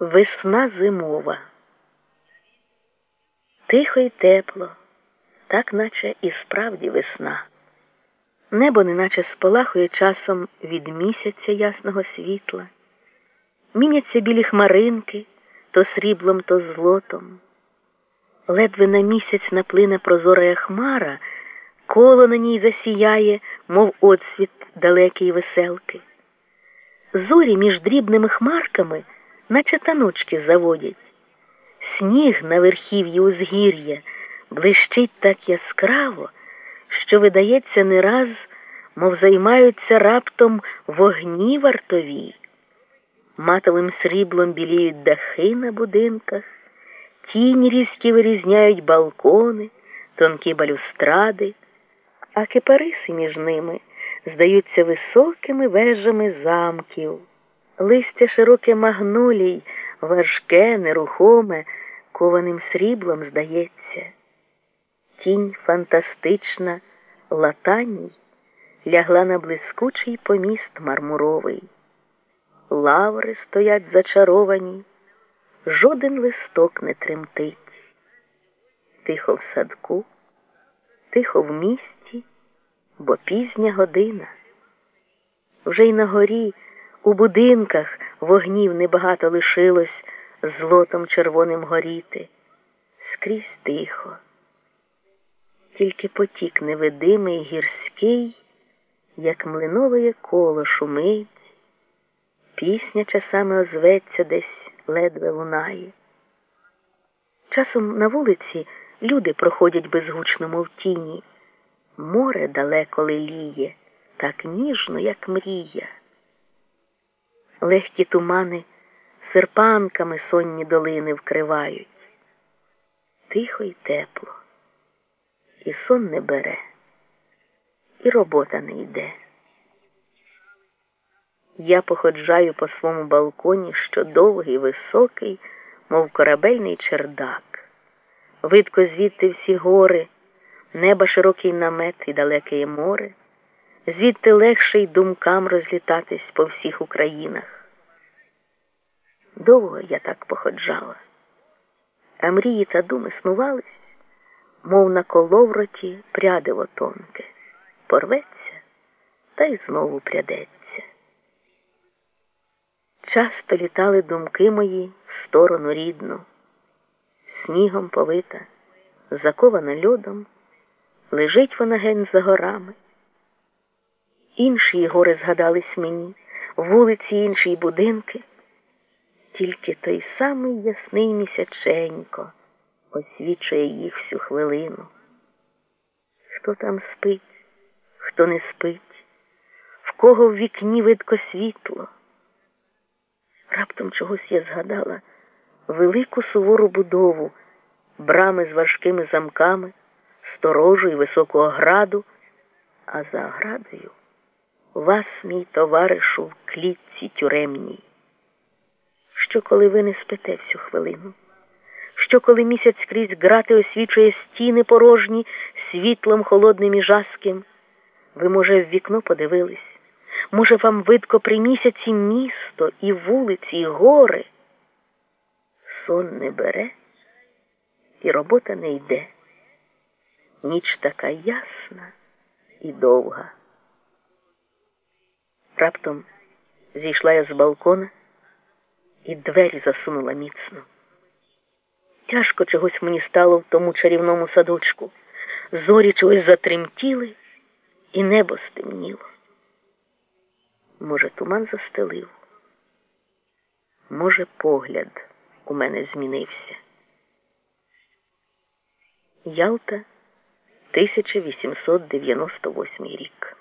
Весна зимова. Тихо й тепло, так наче і справді весна. Небо неначе спалахує часом від місяця ясного світла, міняться білі хмаринки то сріблом, то злотом. Ледве на місяць наплине прозорая хмара, коло на ній засіяє, мов отсвіт далекої веселки. Зорі між дрібними хмарками наче таночки заводять. Сніг на верхів'ї узгір'я блищить так яскраво, що, видається, не раз, мов займаються раптом вогні вартові. Матовим сріблом біліють дахи на будинках, тіні різкі вирізняють балкони, тонкі балюстради, а кипариси між ними здаються високими вежами замків. Листя широке магнолій, важке, нерухоме, кованим сріблом здається. Тінь фантастична, латаній лягла на блискучий поміст мармуровий. Лаври стоять зачаровані, жоден листок не тремтить. Тихо в садку, тихо в місті, бо пізня година. Вже й на горі. У будинках вогнів небагато лишилось злотом червоним горіти. Скрізь тихо. Тільки потік невидимий гірський, як млинове коло шумить, пісня часами озветься десь ледве лунає. Часом на вулиці люди проходять безгучно, мов тіні. Море далеко лиліє, так ніжно, як мрія легкі тумани серпанками сонні долини вкривають. Тихо й тепло, і сон не бере, і робота не йде. Я походжаю по своєму балконі, що довгий, високий, мов корабельний чердак. Видко звідти всі гори, неба широкий намет і далеке море звідти легше й думкам розлітатись по всіх Українах. Довго я так походжала, а мрії та думи снувались, мов на коловроті прядиво тонке, порветься та й знову прядеться. Часто літали думки мої в сторону рідну, снігом повита, закована льодом, лежить вона гень за горами. Інші гори згадались мені, вулиці інші будинки, тільки той самий ясний місяченько освічує їх всю хвилину. Хто там спить, хто не спить, в кого в вікні видко світло. Раптом чогось я згадала велику сувору будову, брами з важкими замками, сторожу і високу ограду, а за оградою вас, мій товаришу, в клітці тюремній. Що, коли ви не спите всю хвилину? Що, коли місяць скрізь грати освічує стіни порожні світлом холодним і жаским? Ви, може, в вікно подивились? Може, вам видко при місяці місто і вулиці, і гори? Сон не бере, і робота не йде. Ніч така ясна і довга. Раптом зійшла я з балкона і двері засунула міцно. Тяжко чогось мені стало в тому чарівному садочку. Зорі чогось затремтіли, і небо стемніло. Може, туман застелив, може, погляд у мене змінився. Ялта 1898 рік.